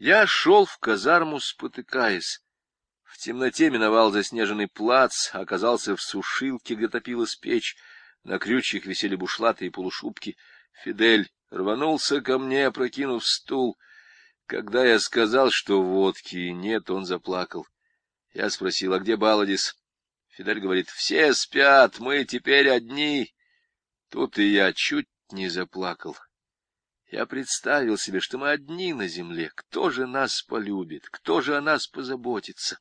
Я шел в казарму, спотыкаясь. В темноте миновал заснеженный плац, оказался в сушилке, где топилась печь. На крючьях висели бушлаты и полушубки. Фидель рванулся ко мне, опрокинув стул. Когда я сказал, что водки нет, он заплакал. Я спросил, а где Баладис? Фидель говорит, все спят, мы теперь одни. Тут и я чуть не заплакал. Я представил себе, что мы одни на земле. Кто же нас полюбит? Кто же о нас позаботится?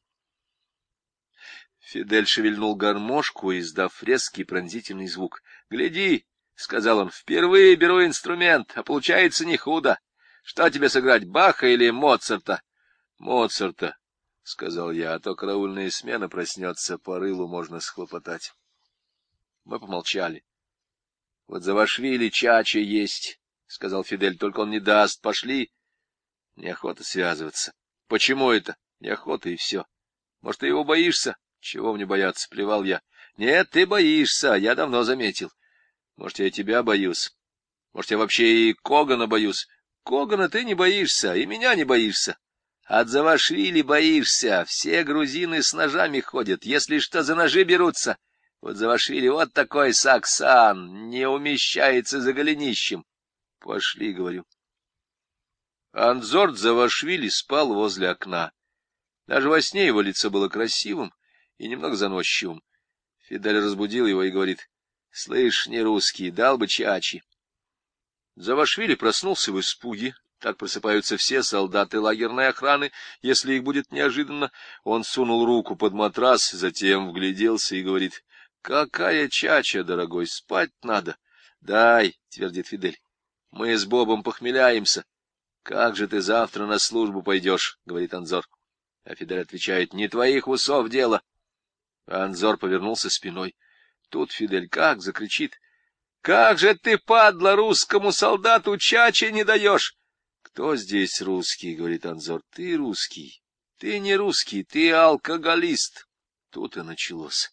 Фидель шевельнул гармошку, издав резкий пронзительный звук. — Гляди, — сказал он, — впервые беру инструмент, а получается не худо. Что тебе сыграть, Баха или Моцарта? — Моцарта, — сказал я, — а то караульная смена проснется, по рылу можно схлопотать. Мы помолчали. — Вот за Вашвили чача есть, — сказал Фидель, — только он не даст. Пошли. Неохота связываться. — Почему это? Неохота и все. Может, ты его боишься? Чего мне бояться? Плевал я. — Нет, ты боишься, я давно заметил. Может, я и тебя боюсь. Может, я вообще и Когана боюсь. Когана ты не боишься, и меня не боишься. От Завашвили боишься. Все грузины с ножами ходят, если что, за ножи берутся. Вот Завашвили вот такой саксан, не умещается за голенищем. — Пошли, — говорю. Анзорд Завашвили спал возле окна. Даже во сне его лицо было красивым и немного заносчивым. Фидель разбудил его и говорит, — Слышь, не русский, дал бы чачи. Завашвили проснулся в испуге. Так просыпаются все солдаты лагерной охраны, если их будет неожиданно. Он сунул руку под матрас, затем вгляделся и говорит, — Какая чача, дорогой, спать надо. — Дай, — твердит Фидель. Мы с Бобом похмеляемся. — Как же ты завтра на службу пойдешь? — говорит Анзор. А Фидель отвечает, — не твоих усов дело. Анзор повернулся спиной. Тут Фидель как закричит. — Как же ты, падла, русскому солдату чачи не даешь? — Кто здесь русский? — говорит Анзор. — Ты русский. Ты не русский, ты алкоголист. Тут и началось.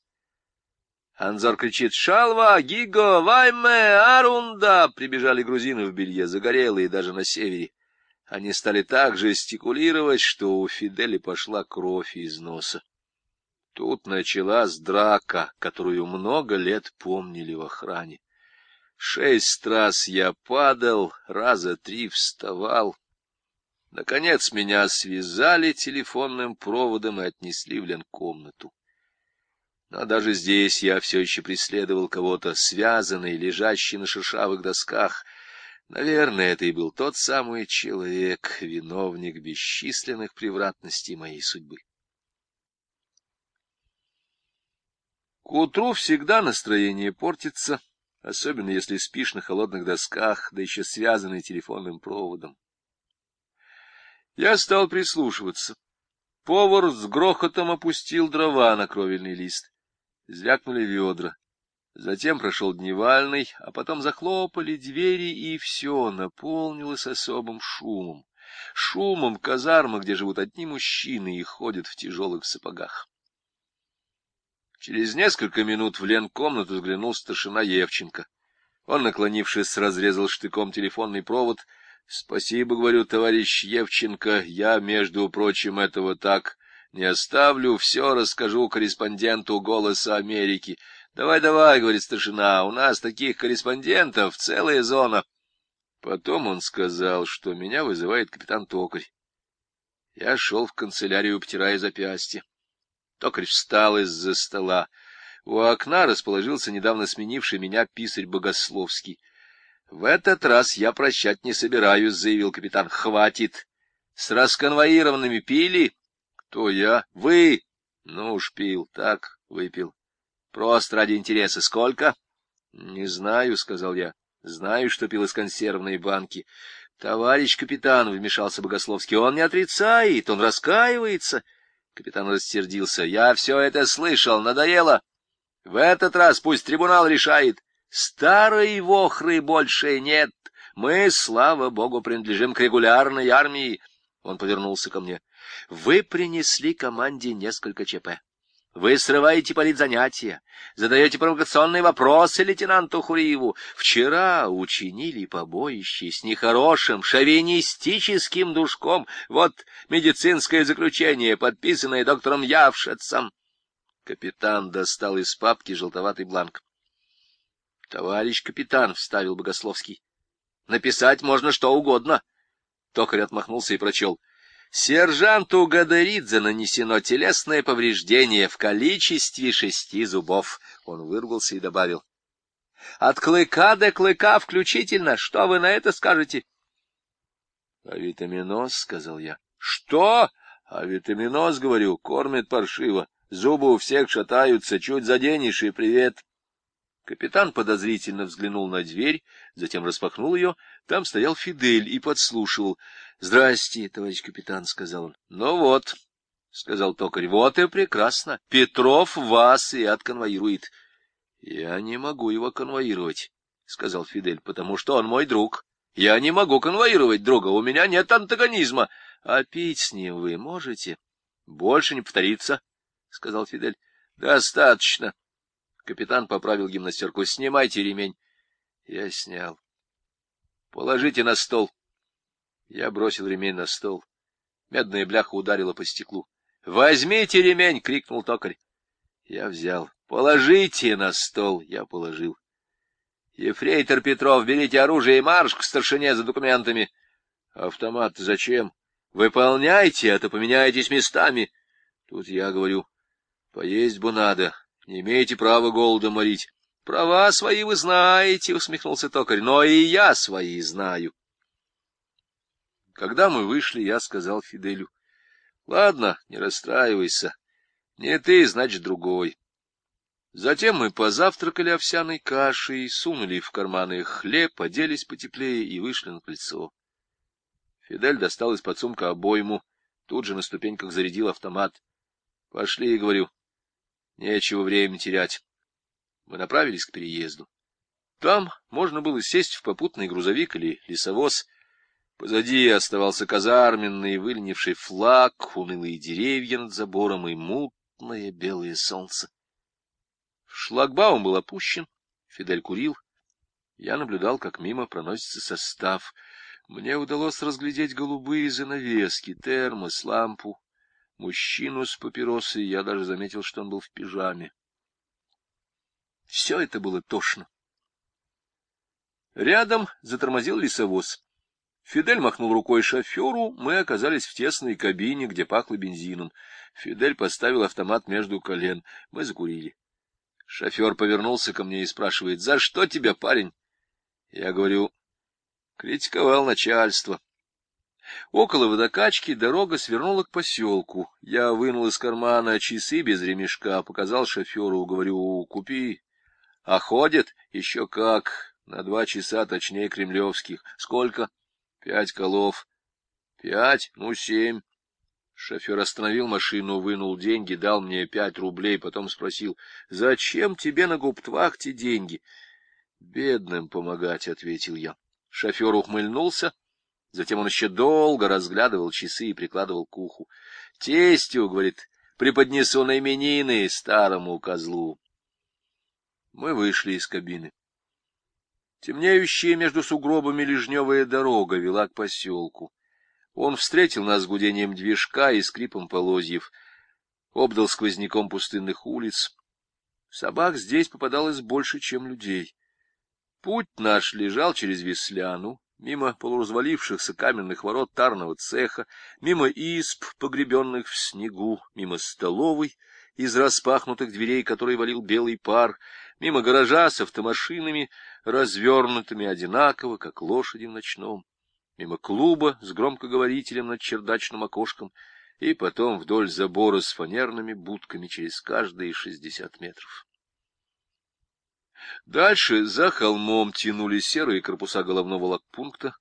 Анзор кричит «Шалва! Гиго! Вайме! Арунда!» Прибежали грузины в белье, загорелые даже на севере. Они стали так жестикулировать, что у Фидели пошла кровь из носа. Тут началась драка, которую много лет помнили в охране. Шесть раз я падал, раза три вставал. Наконец меня связали телефонным проводом и отнесли в ленкомнату. Но даже здесь я все еще преследовал кого-то, связанный, лежащий на шершавых досках. Наверное, это и был тот самый человек, виновник бесчисленных превратностей моей судьбы. К утру всегда настроение портится, особенно если спишь на холодных досках, да еще связанный телефонным проводом. Я стал прислушиваться. Повар с грохотом опустил дрова на кровельный лист. Звякнули ведра. Затем прошел дневальный, а потом захлопали двери, и все наполнилось особым шумом. Шумом казармы, где живут одни мужчины и ходят в тяжелых сапогах. Через несколько минут в ленкомнату взглянул старшина Евченко. Он, наклонившись, разрезал штыком телефонный провод. — Спасибо, — говорю, товарищ Евченко, я, между прочим, этого так не оставлю, все расскажу корреспонденту «Голоса Америки». «Давай, давай», — говорит старшина, — «у нас таких корреспондентов целая зона». Потом он сказал, что меня вызывает капитан Токарь. Я шел в канцелярию, потирая запястье. Токарь встал из-за стола. У окна расположился недавно сменивший меня писарь Богословский. — В этот раз я прощать не собираюсь, — заявил капитан. — Хватит. С расконвоированными пили? Кто я? Вы? Ну уж пил, так, выпил. Просто ради интереса. Сколько? Не знаю, сказал я. Знаю, что пил из консервной банки. Товарищ капитан, вмешался Богословский, он не отрицает, он раскаивается. Капитан рассердился. Я все это слышал, надоело. В этот раз пусть трибунал решает. Старой вохры больше нет. Мы, слава богу, принадлежим к регулярной армии. Он повернулся ко мне. Вы принесли команде несколько ЧП. Вы срываете политзанятия, задаете провокационные вопросы лейтенанту Хуриеву. Вчера учинили побоище с нехорошим шовинистическим душком. Вот медицинское заключение, подписанное доктором Явшицем. Капитан достал из папки желтоватый бланк. — Товарищ капитан, — вставил Богословский, — написать можно что угодно. Токарь отмахнулся и прочел — Сержанту Гадаридзе нанесено телесное повреждение в количестве шести зубов. Он вырвался и добавил. — От клыка до клыка включительно. Что вы на это скажете? — Авитаминоз, — сказал я. — Что? — Авитаминоз, говорю, кормит паршиво. Зубы у всех шатаются, чуть заденешь и привет. Капитан подозрительно взглянул на дверь, затем распахнул ее. Там стоял Фидель и подслушивал. — Здрасте, товарищ капитан, — сказал он. — Ну вот, — сказал токарь, — вот и прекрасно. Петров вас и отконвоирует. — Я не могу его конвоировать, — сказал Фидель, — потому что он мой друг. Я не могу конвоировать друга, у меня нет антагонизма. А пить с ним вы можете? — Больше не повторится, — сказал Фидель. — Достаточно. — Капитан поправил гимнастерку. — Снимайте ремень. Я снял. — Положите на стол. Я бросил ремень на стол. Медная бляха ударила по стеклу. — Возьмите ремень! — крикнул токарь. Я взял. — Положите на стол! Я положил. — Ефрейтор Петров, берите оружие и марш к старшине за документами. — Автомат зачем? — Выполняйте, а то поменяетесь местами. Тут я говорю, поесть бы надо. — не имеете права голодом морить. — Права свои вы знаете, — усмехнулся токарь, — но и я свои знаю. Когда мы вышли, я сказал Фиделю, — Ладно, не расстраивайся. Не ты, значит, другой. Затем мы позавтракали овсяной кашей, сунули в карманы хлеб, оделись потеплее и вышли на крыльцо. Фидель достал из-под сумка обойму, тут же на ступеньках зарядил автомат. — Пошли, — говорю, Нечего время терять. Мы направились к переезду. Там можно было сесть в попутный грузовик или лесовоз. Позади оставался казарменный выленивший флаг, унылые деревья над забором и мутное белое солнце. Шлагбаум был опущен, Фидель курил. Я наблюдал, как мимо проносится состав. Мне удалось разглядеть голубые занавески, термос, лампу, мужчину с папиросой, я даже заметил, что он был в пижаме. Все это было тошно. Рядом затормозил лесовоз. Фидель махнул рукой шоферу, мы оказались в тесной кабине, где пахло бензином. Фидель поставил автомат между колен. Мы закурили. Шофер повернулся ко мне и спрашивает, «За что тебя, парень?» Я говорю, «Критиковал начальство». Около водокачки дорога свернула к поселку. Я вынул из кармана часы без ремешка, показал шоферу, говорю, купи. А ходят еще как, на два часа точнее кремлевских. Сколько? Пять колов. Пять? Ну, семь. Шофер остановил машину, вынул деньги, дал мне пять рублей, потом спросил, «Зачем тебе на губтвахте деньги?» «Бедным помогать», — ответил я. Шофер ухмыльнулся Затем он еще долго разглядывал часы и прикладывал к уху. — Тестю, — говорит, — преподнесу на именины старому козлу. Мы вышли из кабины. Темнеющая между сугробами лежневая дорога вела к поселку. Он встретил нас гудением движка и скрипом полозьев, обдал сквозняком пустынных улиц. Собак здесь попадалось больше, чем людей. Путь наш лежал через Весляну, мимо полуразвалившихся каменных ворот тарного цеха, мимо изб, погребенных в снегу, мимо столовой, из распахнутых дверей которой валил белый пар, мимо гаража с автомашинами, развернутыми одинаково, как лошади в ночном, мимо клуба с громкоговорителем над чердачным окошком и потом вдоль забора с фанерными будками через каждые шестьдесят метров. Дальше за холмом тянули серые корпуса головного лагпункта.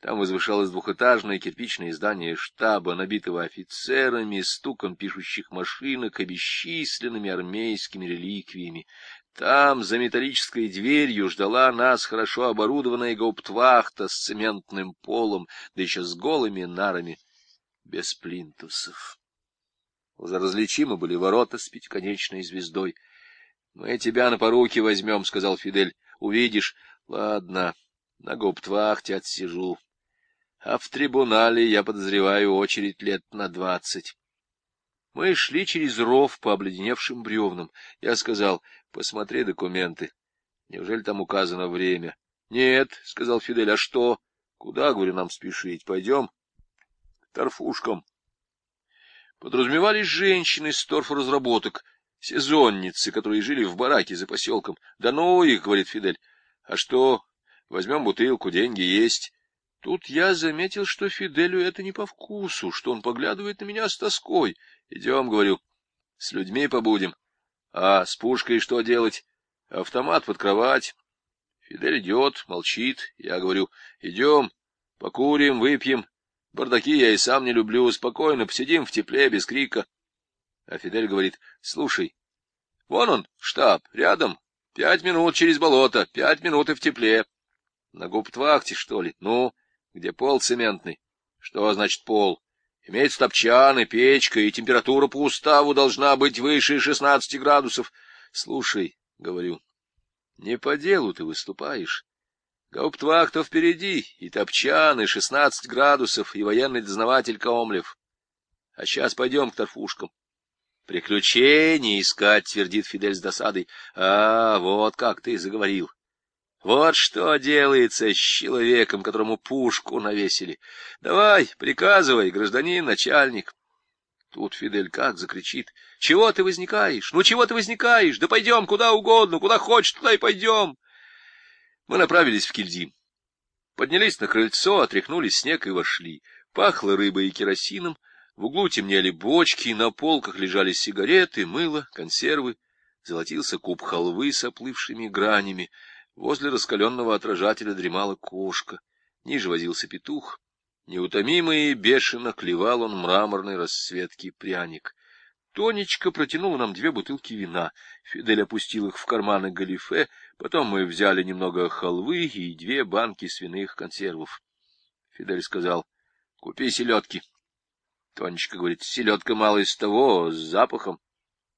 Там возвышалось двухэтажное кирпичное здание штаба, набитого офицерами, стуком пишущих машинок и бесчисленными армейскими реликвиями. Там, за металлической дверью, ждала нас хорошо оборудованная гауптвахта с цементным полом, да еще с голыми нарами, без плинтусов. Различимы были ворота с пятиконечной звездой. — Мы тебя на поруки возьмем, — сказал Фидель. — Увидишь. — Ладно, на губтвахте отсижу. А в трибунале, я подозреваю, очередь лет на двадцать. Мы шли через ров по обледеневшим бревнам. Я сказал, посмотри документы. Неужели там указано время? — Нет, — сказал Фидель, — а что? — Куда, говорю, нам спешить? Пойдем? — К торфушкам. Подразумевались женщины из торфоразработок, сезонницы, которые жили в бараке за поселком. — Да ну их, — говорит Фидель. — А что? Возьмем бутылку, деньги есть. Тут я заметил, что Фиделю это не по вкусу, что он поглядывает на меня с тоской. Идем, говорю, с людьми побудем. А с пушкой что делать? Автомат под кровать. Фидель идет, молчит. Я говорю, идем, покурим, выпьем. Бардаки я и сам не люблю. Спокойно посидим в тепле, без крика. А Фидель говорит, слушай, вон он, штаб, рядом. Пять минут через болото, пять минут и в тепле. На губтвахте, что ли? Ну, где пол цементный. Что значит пол? Имеется топчан и печка, и температура по уставу должна быть выше шестнадцати градусов. Слушай, — говорю, — не по делу ты выступаешь. Гауптвахта впереди, и топчан, и шестнадцать градусов, и военный дознаватель Комлев. А сейчас пойдем к торфушкам. Приключения искать, твердит Фидель с досадой. А, вот как ты заговорил. Вот что делается с человеком, которому пушку навесили. Давай, приказывай, гражданин, начальник. Тут Фидель как закричит. Чего ты возникаешь? Ну, чего ты возникаешь? Да пойдем куда угодно, куда хочешь, туда и пойдем. Мы направились в Кильдим. Поднялись на крыльцо, отряхнули снег и вошли. Пахло рыбой и керосином, в углу темнели бочки, на полках лежали сигареты, мыло, консервы. Золотился куб халвы с оплывшими гранями. Возле раскаленного отражателя дремала кошка. Ниже возился петух. Неутомимый и бешено клевал он мраморной расцветки пряник. Тонечка протянула нам две бутылки вина. Фидель опустил их в карманы галифе. Потом мы взяли немного халвы и две банки свиных консервов. Фидель сказал, — Купи селедки. Тонечка говорит, — селедка мало из того, с запахом.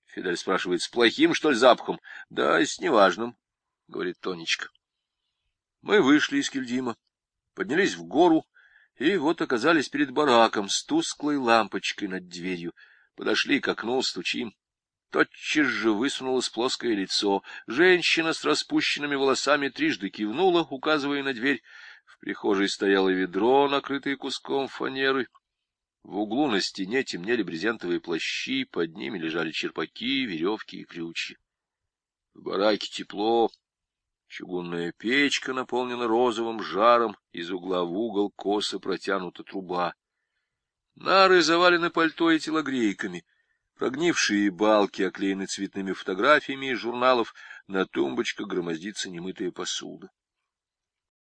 Фидель спрашивает, — с плохим, что ли, запахом? — Да, с неважным говорит Тонечка. Мы вышли из Кельдима, поднялись в гору, и вот оказались перед бараком с тусклой лампочкой над дверью. Подошли к окну, стучим. Тотчас же высунулось плоское лицо. Женщина с распущенными волосами трижды кивнула, указывая на дверь. В прихожей стояло ведро, накрытое куском фанеры. В углу на стене темнели брезентовые плащи, под ними лежали черпаки, веревки и крючья. В бараке тепло, Чугунная печка наполнена розовым жаром, из угла в угол косо протянута труба. Нары завалены пальто и телогрейками. Прогнившие балки оклеены цветными фотографиями из журналов, на тумбочках громоздится немытая посуда.